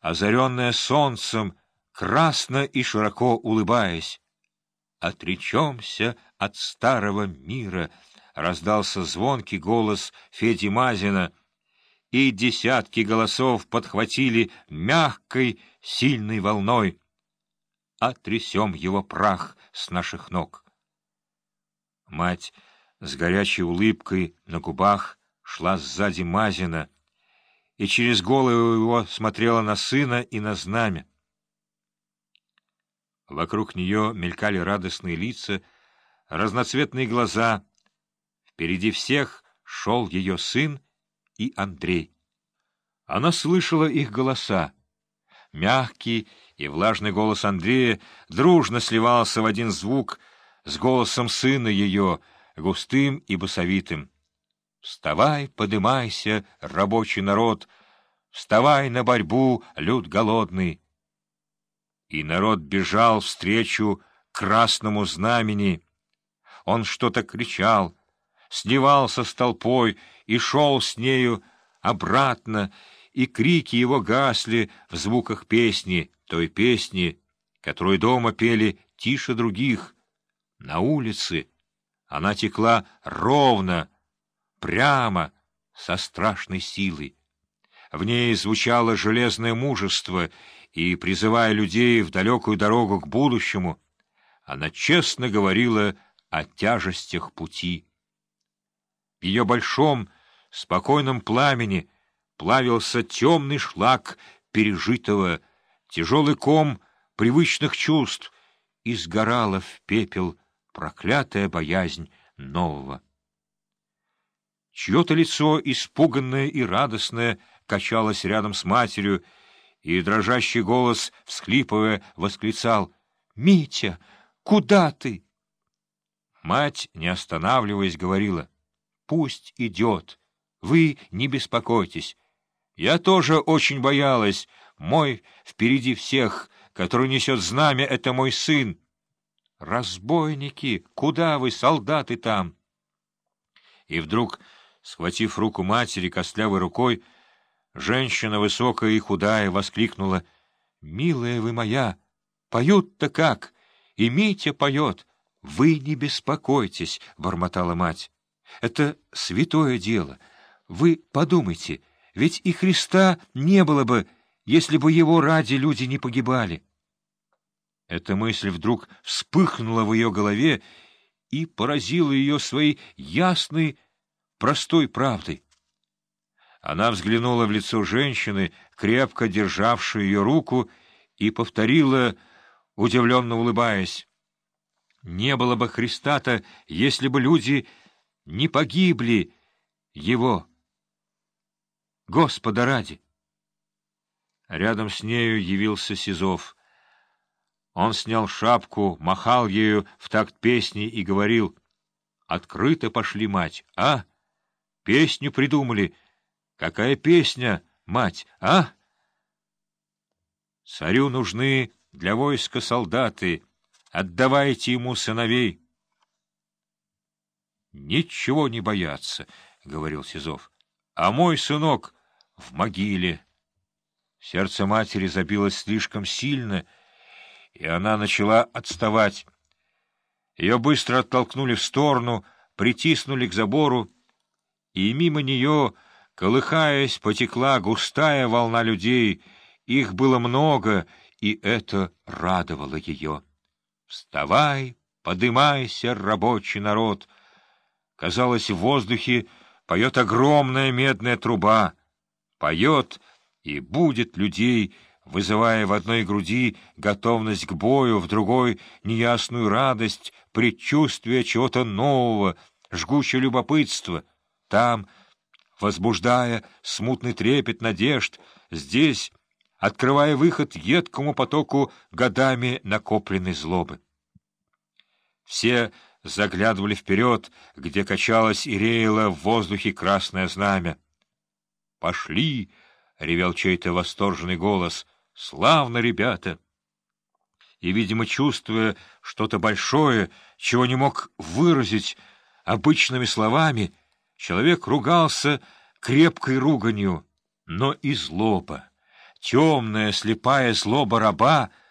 озаренная солнцем, красно и широко улыбаясь. «Отречемся от старого мира!» — раздался звонкий голос Феди Мазина, и десятки голосов подхватили мягкой, сильной волной. «Отрясем его прах с наших ног!» Мать с горячей улыбкой на губах шла сзади Мазина и через голову его смотрела на сына и на знамя. Вокруг нее мелькали радостные лица, разноцветные глаза. Впереди всех шел ее сын и Андрей. Она слышала их голоса. Мягкий и влажный голос Андрея дружно сливался в один звук с голосом сына ее, густым и басовитым. Вставай, подымайся, рабочий народ, Вставай на борьбу, люд голодный. И народ бежал встречу красному знамени. Он что-то кричал, сливался с толпой и шел с нею обратно, и крики его гасли в звуках песни, той песни, которую дома пели тише других. На улице она текла ровно, прямо, со страшной силой. В ней звучало железное мужество, и, призывая людей в далекую дорогу к будущему, она честно говорила о тяжестях пути. В ее большом, спокойном пламени плавился темный шлак пережитого, тяжелый ком привычных чувств, и сгорала в пепел проклятая боязнь нового. Чье-то лицо, испуганное и радостное, качалось рядом с матерью, и дрожащий голос, всхлипывая, восклицал «Митя, куда ты?» Мать, не останавливаясь, говорила «Пусть идет, вы не беспокойтесь. Я тоже очень боялась, мой впереди всех, который несет знамя, это мой сын. Разбойники, куда вы, солдаты там?» И вдруг Схватив руку матери костлявой рукой, женщина высокая и худая воскликнула. — Милая вы моя, поют-то как! И Митя поет! Вы не беспокойтесь, — бормотала мать. — Это святое дело. Вы подумайте, ведь и Христа не было бы, если бы его ради люди не погибали. Эта мысль вдруг вспыхнула в ее голове и поразила ее своей ясной, простой правдой. Она взглянула в лицо женщины, крепко державшей ее руку, и повторила, удивленно улыбаясь, «Не было бы Христа-то, если бы люди не погибли Его, Господа ради!» Рядом с нею явился Сизов. Он снял шапку, махал ею в такт песни и говорил, «Открыто пошли, мать, а?» Песню придумали. Какая песня, мать, а? Царю нужны для войска солдаты. Отдавайте ему сыновей. Ничего не бояться, — говорил Сизов. А мой сынок в могиле. Сердце матери забилось слишком сильно, и она начала отставать. Ее быстро оттолкнули в сторону, притиснули к забору, и мимо нее, колыхаясь, потекла густая волна людей. Их было много, и это радовало ее. «Вставай, подымайся, рабочий народ!» Казалось, в воздухе поет огромная медная труба. Поет и будет людей, вызывая в одной груди готовность к бою, в другой — неясную радость, предчувствие чего-то нового, жгучее любопытство — там, возбуждая смутный трепет надежд, здесь, открывая выход едкому потоку годами накопленной злобы. Все заглядывали вперед, где качалось и реяло в воздухе красное знамя. «Пошли!» — ревел чей-то восторженный голос. «Славно, ребята!» И, видимо, чувствуя что-то большое, чего не мог выразить обычными словами, Человек ругался крепкой руганью, но и злоба, темная слепая злоба раба